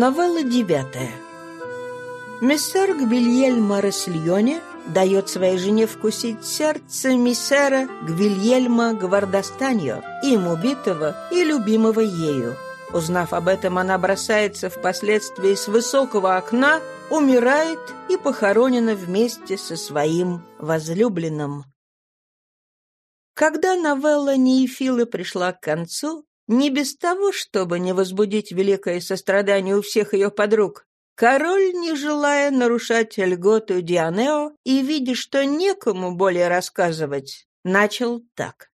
Новелла девятая. Мессер Гвильельмо Рассельоне дает своей жене вкусить сердце миссера Гвильельма Гвардастаньо, им убитого и любимого ею. Узнав об этом, она бросается впоследствии с высокого окна, умирает и похоронена вместе со своим возлюбленным. Когда новелла Неефилы пришла к концу, не без того, чтобы не возбудить великое сострадание у всех ее подруг, король, не желая нарушать льготу Дианео и видя, что некому более рассказывать, начал так.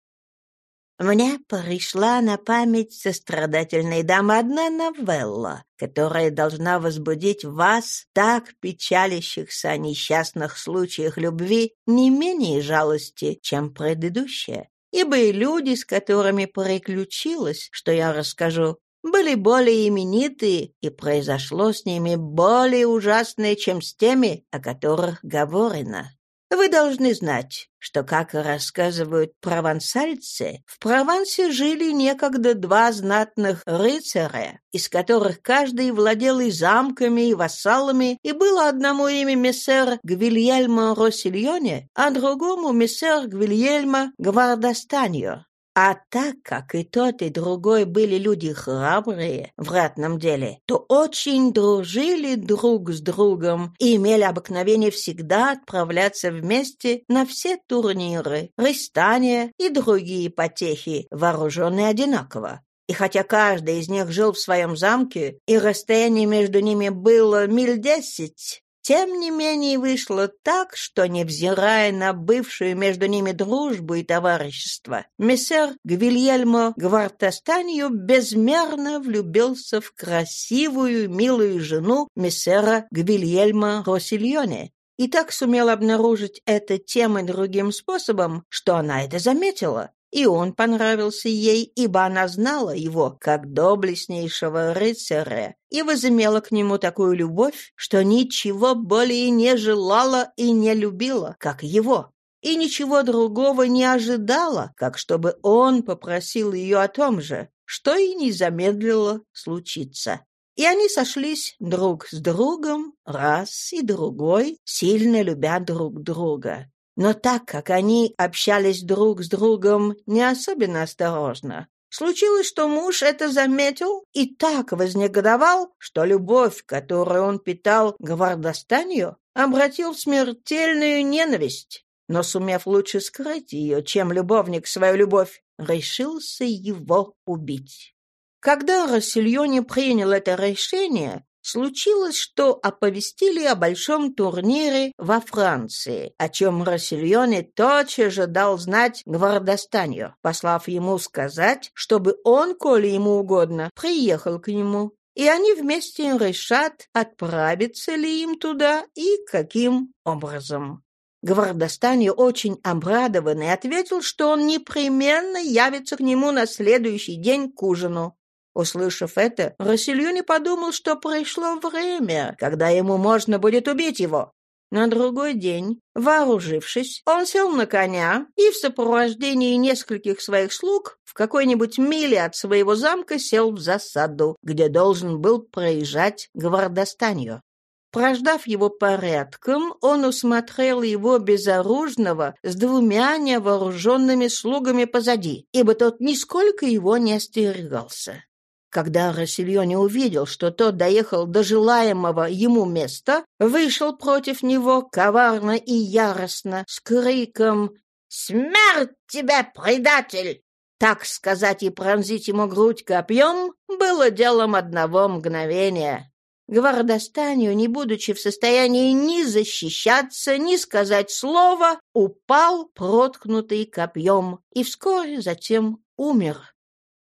Мне пришла на память сострадательной дамы одна новелла, которая должна возбудить вас, так печалящихся о несчастных случаях любви, не менее жалости, чем предыдущая ибо и люди, с которыми приключилось, что я расскажу, были более именитые, и произошло с ними более ужасное, чем с теми, о которых говорено. Вы должны знать, что, как рассказывают провансальцы, в Провансе жили некогда два знатных рыцаря, из которых каждый владел и замками, и вассалами, и было одному имя мессер Гвильельмо Россильоне, а другому мессер Гвильельмо Гвардастаньо. А так как и тот, и другой были люди храбрые в ратном деле, то очень дружили друг с другом и имели обыкновение всегда отправляться вместе на все турниры, рыстания и другие потехи, вооруженные одинаково. И хотя каждый из них жил в своем замке, и расстояние между ними было миль десять, тем не менее вышло так, что, невзирая на бывшую между ними дружбу и товарищество, мессер Гвильельмо Гвартастанью безмерно влюбился в красивую, милую жену мессера Гвильельмо Росильоне, и так сумел обнаружить это тем и другим способом, что она это заметила, и он понравился ей, ибо она знала его как доблестнейшего рыцаря и возымела к нему такую любовь, что ничего более не желала и не любила, как его, и ничего другого не ожидала, как чтобы он попросил ее о том же, что и не замедлило случиться. И они сошлись друг с другом, раз и другой, сильно любя друг друга. Но так как они общались друг с другом не особенно осторожно, случилось, что муж это заметил и так вознегодовал, что любовь, которую он питал к гвардостанию, обратил в смертельную ненависть. Но, сумев лучше скрыть ее, чем любовник свою любовь, решился его убить. Когда Рассельоне принял это решение, Случилось, что оповестили о большом турнире во Франции, о чем Рассельоне тотчас же дал знать Гвардостанью, послав ему сказать, чтобы он, коли ему угодно, приехал к нему. И они вместе решат, отправиться ли им туда и каким образом. Гвардостанью очень обрадованный ответил, что он непременно явится к нему на следующий день к ужину. Услышав это, Рассельюни подумал, что пришло время, когда ему можно будет убить его. На другой день, вооружившись, он сел на коня и в сопровождении нескольких своих слуг в какой-нибудь миле от своего замка сел в засаду, где должен был проезжать гвардостанью. Прождав его порядком, он усмотрел его безоружного с двумя невооруженными слугами позади, ибо тот нисколько его не остерегался. Когда Рассельоне увидел, что тот доехал до желаемого ему места, вышел против него коварно и яростно, с криком «Смерть тебе, предатель!» Так сказать и пронзить ему грудь копьем было делом одного мгновения. Гвардостанию, не будучи в состоянии ни защищаться, ни сказать слова, упал, проткнутый копьем, и вскоре затем умер.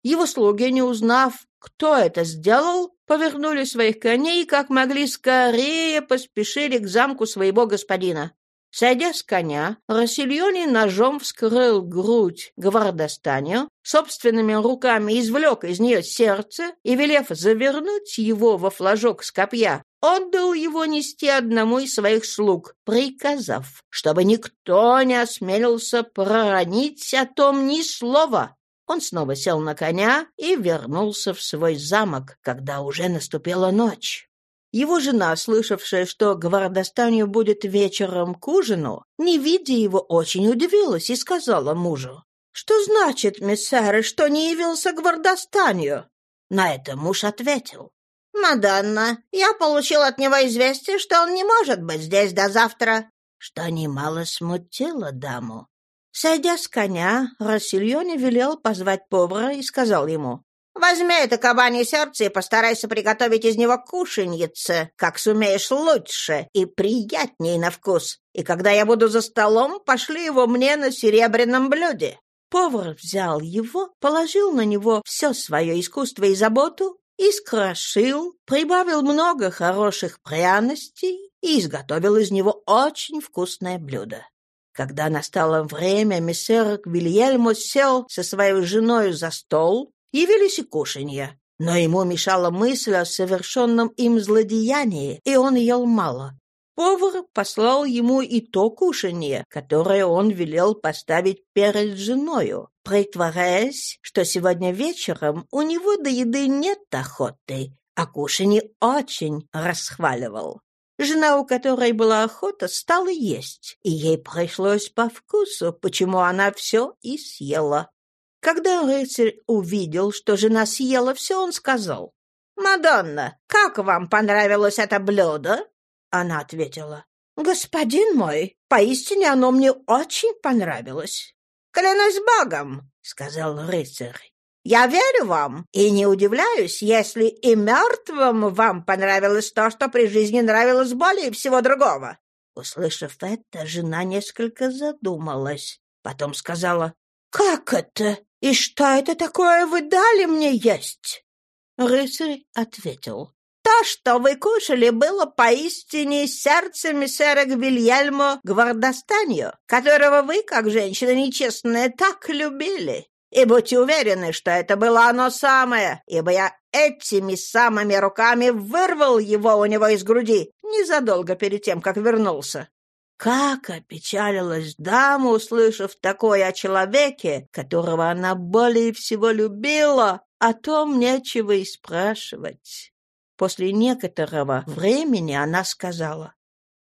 Его слуги, не узнав, кто это сделал, повернули своих коней как могли скорее, поспешили к замку своего господина. Сойдя с коня, Рассельони ножом вскрыл грудь гвардостанию, собственными руками извлек из нее сердце и, велев завернуть его во флажок с копья, отдал его нести одному из своих слуг, приказав, чтобы никто не осмелился проронить о том ни слова. Он снова сел на коня и вернулся в свой замок, когда уже наступила ночь. Его жена, слышавшая, что гвардостанию будет вечером к ужину, не видя его, очень удивилась и сказала мужу, «Что значит, миссеры, что не явился к гвардостанию?» На это муж ответил, «Мадонна, я получил от него известие, что он не может быть здесь до завтра», что немало смутило даму. Сойдя с коня, Рассильоне велел позвать повара и сказал ему, Возьми это кабанье сердце и постарайся приготовить из него кушаньице, как сумеешь лучше и приятней на вкус. И когда я буду за столом, пошли его мне на серебряном блюде». Повар взял его, положил на него все свое искусство и заботу, искрошил, прибавил много хороших пряностей и изготовил из него очень вкусное блюдо. Когда настало время, мессер Гвильельмо сел со своей женой за стол, Явились и кушанья. Но ему мешала мысль о совершенном им злодеянии, и он ел мало. Повар послал ему и то кушанье, которое он велел поставить перед женою, притворяясь, что сегодня вечером у него до еды нет охоты, а кушанье очень расхваливал. Жена, у которой была охота, стала есть, и ей пришлось по вкусу, почему она все и съела. Когда рыцарь увидел, что жена съела все, он сказал, «Мадонна, как вам понравилось это блюдо?» Она ответила, «Господин мой, поистине оно мне очень понравилось». «Клянусь Богом», — сказал рыцарь, «я верю вам и не удивляюсь, если и мертвым вам понравилось то, что при жизни нравилось более всего другого». Услышав это, жена несколько задумалась. Потом сказала, «Как это? «И что это такое вы дали мне есть?» Рыцарь ответил. «То, что вы кушали, было поистине сердцем сэра Гвильельмо Гвардостанью, которого вы, как женщина нечестная, так любили. И будьте уверены, что это было оно самое, ибо я этими самыми руками вырвал его у него из груди незадолго перед тем, как вернулся. Как опечалилась дама, услышав такое о человеке, которого она более всего любила, о том нечего и спрашивать. После некоторого времени она сказала,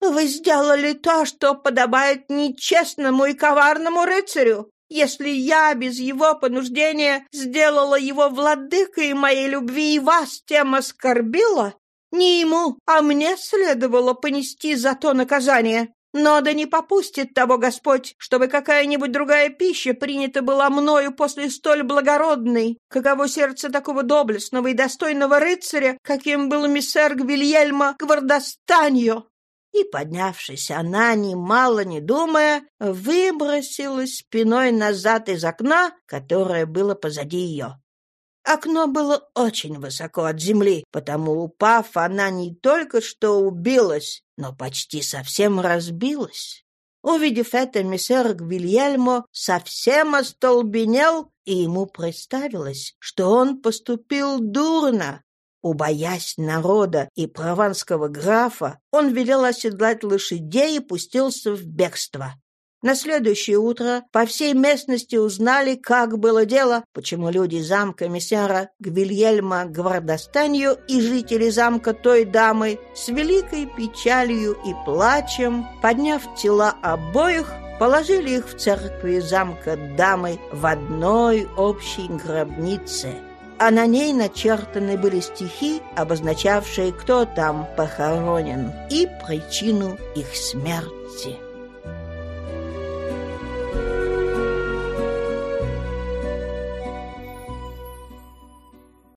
«Вы сделали то, что подобает нечестному и коварному рыцарю. Если я без его понуждения сделала его владыкой моей любви и вас тем оскорбила, не ему, а мне следовало понести за то наказание. Но да не попустит того Господь, чтобы какая-нибудь другая пища принята была мною после столь благородной, каково сердце такого доблестного и достойного рыцаря, каким был миссер Гвильельма Гвардостаньо. И, поднявшись, она, немало не думая, выбросилась спиной назад из окна, которое было позади ее. Окно было очень высоко от земли, потому, упав, она не только что убилась, но почти совсем разбилась. Увидев это, мессер Гвильельмо совсем остолбенел, и ему представилось, что он поступил дурно. Убоясь народа и прованского графа, он велел оседлать лошадей и пустился в бегство. На следующее утро по всей местности узнали, как было дело, почему люди замка мессера Гвильельма Гвардостанью и жители замка той дамы с великой печалью и плачем, подняв тела обоих, положили их в церкви замка дамы в одной общей гробнице. А на ней начертаны были стихи, обозначавшие, кто там похоронен, и причину их смерти.